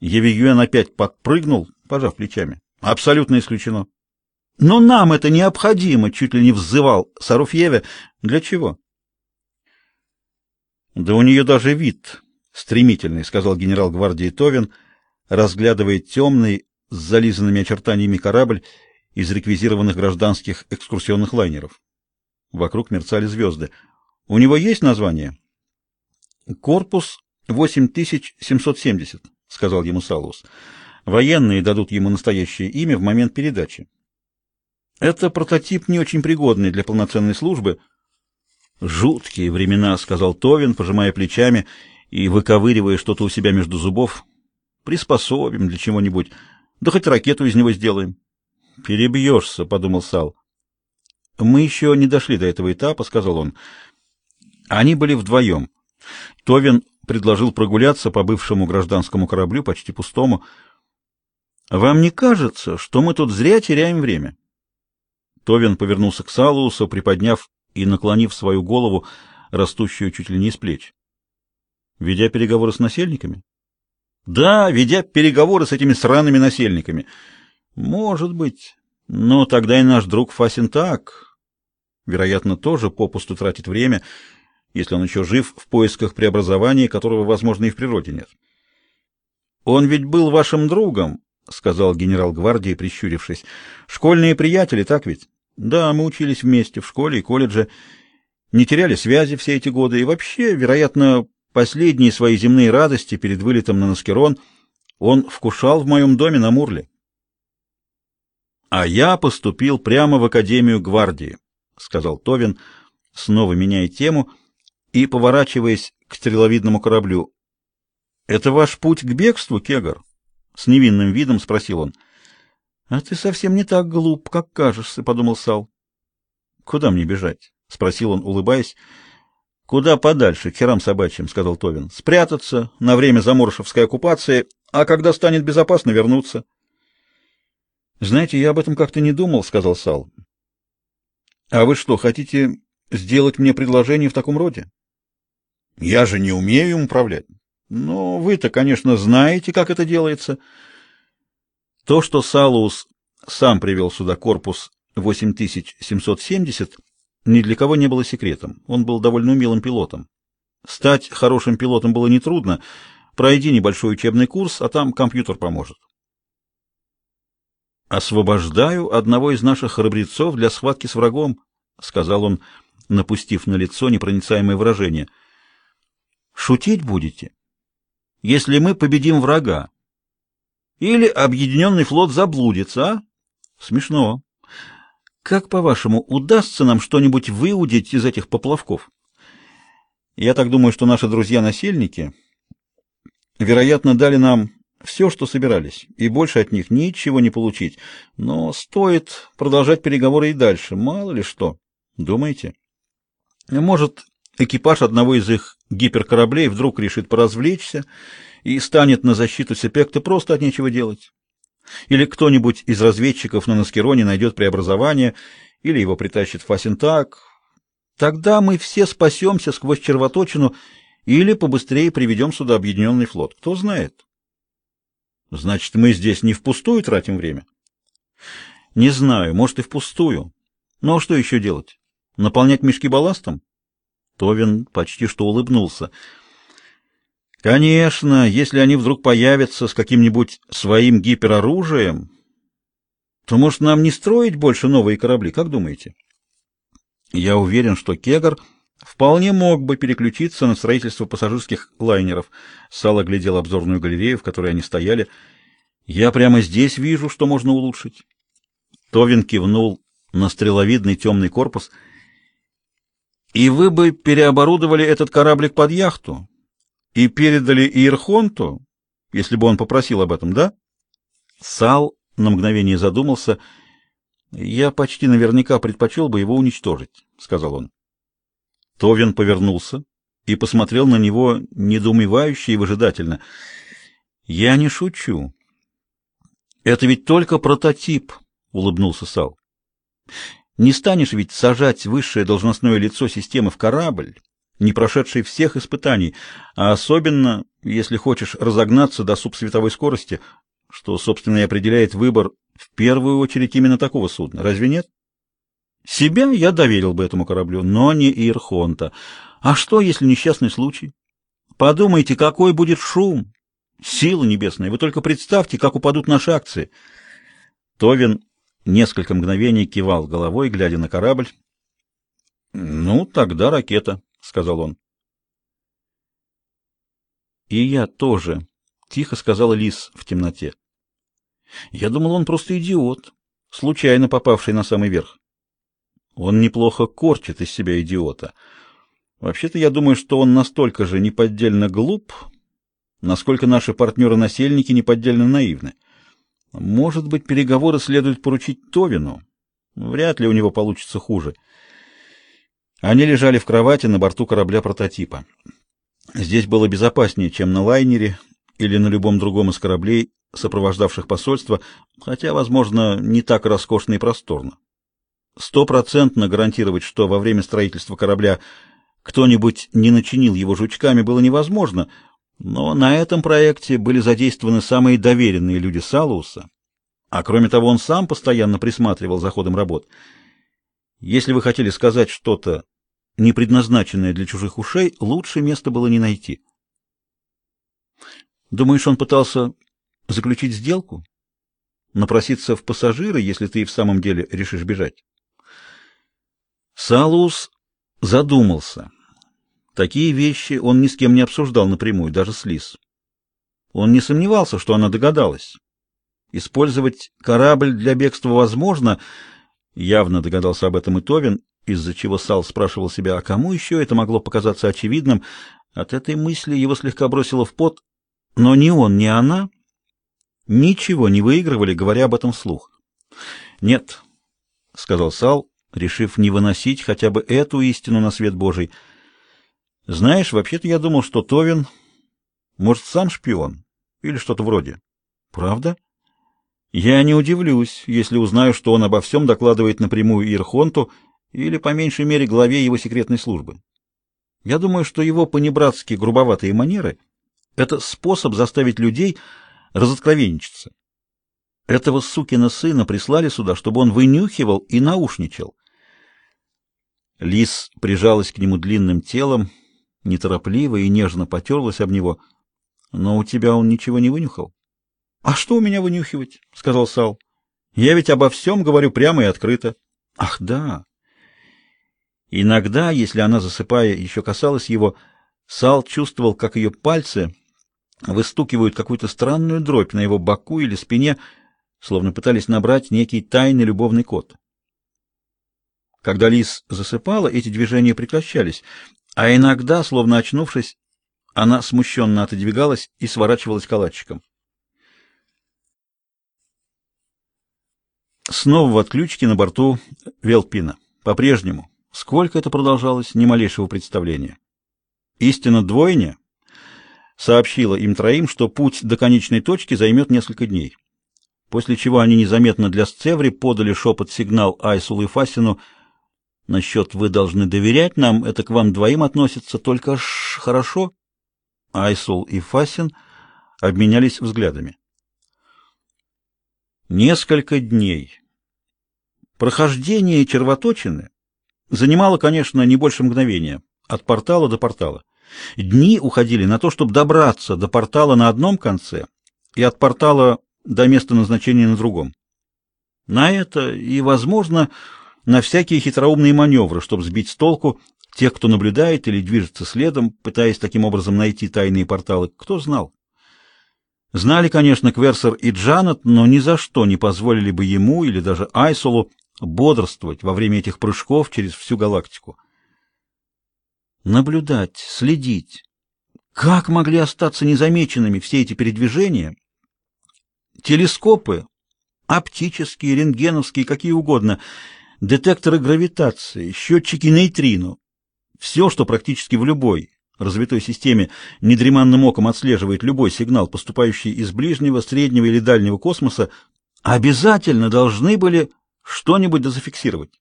Евигюэн опять подпрыгнул, пожав плечами. Абсолютно исключено. Но нам это необходимо, чуть ли не взывал Саруфьеве. Для чего? Да у нее даже вид стремительный, сказал генерал гвардии Товин, разглядывая темный с зализанными очертаниями корабль из реквизированных гражданских экскурсионных лайнеров. Вокруг мерцали звезды. У него есть название? Корпус 8770, сказал ему Салус. Военные дадут ему настоящее имя в момент передачи. Это прототип не очень пригодный для полноценной службы. Жуткие времена, сказал Товин, пожимая плечами и выковыривая что-то у себя между зубов. Приспособим для чего-нибудь. Да хоть ракету из него сделаем. Перебьешься, подумал Сал. Мы еще не дошли до этого этапа, сказал он. Они были вдвоем. Товин предложил прогуляться по бывшему гражданскому кораблю, почти пустому. Вам не кажется, что мы тут зря теряем время? Товин повернулся к Салусу, приподняв и наклонив свою голову, растущую чуть ли не из плеч. Ведя переговоры с насельниками? Да, ведя переговоры с этими сраными насельниками. Может быть. Но тогда и наш друг Фасин так, вероятно, тоже попусту тратит время, если он еще жив в поисках преобразования, которого, возможно, и в природе нет. Он ведь был вашим другом, сказал генерал гвардии, прищурившись. Школьные приятели, так ведь? Да, мы учились вместе в школе и колледже, не теряли связи все эти годы и вообще, вероятно, последние свои земные радости перед вылетом на Наскерон он вкушал в моем доме на Мурле. А я поступил прямо в академию гвардии, сказал Товин, снова меняя тему и поворачиваясь к стреловидному кораблю. Это ваш путь к бегству, Кегар? с невинным видом спросил он. А ты совсем не так глуп, как кажешься, подумал Сал. Куда мне бежать? спросил он, улыбаясь. Куда подальше, к херам собачьим, сказал Товин. Спрятаться на время заморшевской оккупации, а когда станет безопасно, вернуться. Знаете, я об этом как-то не думал, сказал Сал. А вы что, хотите сделать мне предложение в таком роде? Я же не умею им управлять. Но вы-то, конечно, знаете, как это делается. То, что Салус сам привел сюда корпус 8770, ни для кого не было секретом. Он был довольно умелым пилотом. Стать хорошим пилотом было нетрудно. Пройди небольшой учебный курс, а там компьютер поможет. «Освобождаю одного из наших храбрецов для схватки с врагом», — сказал он, напустив на лицо непроницаемое выражение. «Шутить будете, если мы победим врага? Или объединенный флот заблудится, а? Смешно. Как, по-вашему, удастся нам что-нибудь выудить из этих поплавков? Я так думаю, что наши друзья-насельники, вероятно, дали нам все, что собирались, и больше от них ничего не получить. Но стоит продолжать переговоры и дальше, мало ли что. Думаете? Может, экипаж одного из их гиперкораблей вдруг решит поразвлечься и станет на защиту Сепекта просто от нечего делать. Или кто-нибудь из разведчиков на Наскероне найдет преобразование, или его притащит Фасентак. Тогда мы все спасемся сквозь червоточину или побыстрее приведем сюда объединенный флот. Кто знает? Значит, мы здесь не впустую тратим время? Не знаю, может и впустую. Но что еще делать? Наполнять мешки балластом? Товин почти что улыбнулся. Конечно, если они вдруг появятся с каким-нибудь своим гипероружием, то, может, нам не строить больше новые корабли, как думаете? Я уверен, что Кегар вполне мог бы переключиться на строительство пассажирских лайнеров. Сало глядел обзорную галерею, в которой они стояли. Я прямо здесь вижу, что можно улучшить. Товин кивнул на стреловидный темный корпус — и вы бы переоборудовали этот кораблик под яхту и передали Иерхонту, если бы он попросил об этом, да? Сал на мгновение задумался. Я почти наверняка предпочел бы его уничтожить, сказал он. Товин повернулся и посмотрел на него недоумевающе и выжидательно. Я не шучу. Это ведь только прототип, улыбнулся Сал. Не станешь ведь сажать высшее должностное лицо системы в корабль не прошедший всех испытаний, а особенно, если хочешь разогнаться до субсветовой скорости, что, собственно, и определяет выбор в первую очередь именно такого судна. Разве нет? Себя я доверил бы этому кораблю, но не Ирхонта. А что, если несчастный случай? Подумайте, какой будет шум! Сила небесная! Вы только представьте, как упадут наши акции!» Товин несколько мгновений кивал головой, глядя на корабль. «Ну, тогда ракета», — сказал он. «И я тоже», — тихо сказала Лис в темноте. «Я думал, он просто идиот, случайно попавший на самый верх. Он неплохо корчит из себя идиота. Вообще-то я думаю, что он настолько же неподдельно глуп, насколько наши партнеры-насельники неподдельно наивны. Может быть, переговоры следует поручить Товину? Вряд ли у него получится хуже. Они лежали в кровати на борту корабля прототипа. Здесь было безопаснее, чем на лайнере или на любом другом из кораблей, сопровождавших посольство, хотя, возможно, не так роскошно и просторно. Стопроцентно гарантировать, что во время строительства корабля кто-нибудь не начинил его жучками, было невозможно, но на этом проекте были задействованы самые доверенные люди Салуса, а кроме того он сам постоянно присматривал за ходом работ. Если вы хотели сказать что-то, не предназначенное для чужих ушей, лучше места было не найти. Думаешь, он пытался заключить сделку? Напроситься в пассажиры, если ты и в самом деле решишь бежать? Салус задумался. Такие вещи он ни с кем не обсуждал напрямую, даже с Лис. Он не сомневался, что она догадалась. Использовать корабль для бегства возможно, явно догадался об этом и Товин, из-за чего Сал спрашивал себя, а кому еще это могло показаться очевидным. От этой мысли его слегка бросило в пот, но ни он, ни она ничего не выигрывали, говоря об этом вслух. «Нет», — сказал Сал, решив не выносить хотя бы эту истину на свет Божий. Знаешь, вообще-то я думал, что Товин, может, сам шпион или что-то вроде. Правда? Я не удивлюсь, если узнаю, что он обо всем докладывает напрямую Ирхонту или, по меньшей мере, главе его секретной службы. Я думаю, что его понебратские грубоватые манеры — это способ заставить людей разоткровенничаться. Этого сукина сына прислали сюда, чтобы он вынюхивал и наушничал. Лис прижалась к нему длинным телом, неторопливо и нежно потерлась об него. Но у тебя он ничего не вынюхал. — А что у меня вынюхивать? — сказал Сал. — Я ведь обо всем говорю прямо и открыто. — Ах, да. Иногда, если она, засыпая, еще касалась его, Сал чувствовал, как ее пальцы выстукивают какую-то странную дробь на его боку или спине, словно пытались набрать некий тайный любовный код. Когда Лис засыпала, эти движения прекращались, а иногда, словно очнувшись, она смущенно отодвигалась и сворачивалась калачиком. Снова в отключке на борту Велпина. По-прежнему. Сколько это продолжалось, ни малейшего представления. Истина двойня сообщила им троим, что путь до конечной точки займет несколько дней. После чего они незаметно для Сцеври подали шепот-сигнал Айсулу и Фасину — Насчет «вы должны доверять нам» — это к вам двоим относится, только ж хорошо. Айсул и Фасин обменялись взглядами. Несколько дней. Прохождение червоточины занимало, конечно, не больше мгновения, от портала до портала. Дни уходили на то, чтобы добраться до портала на одном конце и от портала до места назначения на другом. На это и, возможно, на всякие хитроумные маневры, чтобы сбить с толку тех, кто наблюдает или движется следом, пытаясь таким образом найти тайные порталы. Кто знал? Знали, конечно, Кверсер и Джанет, но ни за что не позволили бы ему или даже Айсолу бодрствовать во время этих прыжков через всю галактику. Наблюдать, следить. Как могли остаться незамеченными все эти передвижения? Телескопы, оптические, рентгеновские, какие угодно — детекторы гравитации, счетчики нейтрино. Все, что практически в любой развитой системе недреманным оком отслеживает любой сигнал, поступающий из ближнего, среднего или дальнего космоса, обязательно должны были что-нибудь дозафиксировать.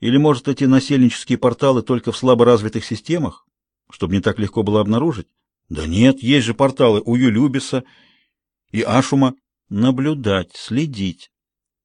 Или, может, эти насельнические порталы только в слабо развитых системах, чтобы не так легко было обнаружить? Да нет, есть же порталы у Юлюбиса и Ашума. Наблюдать, следить.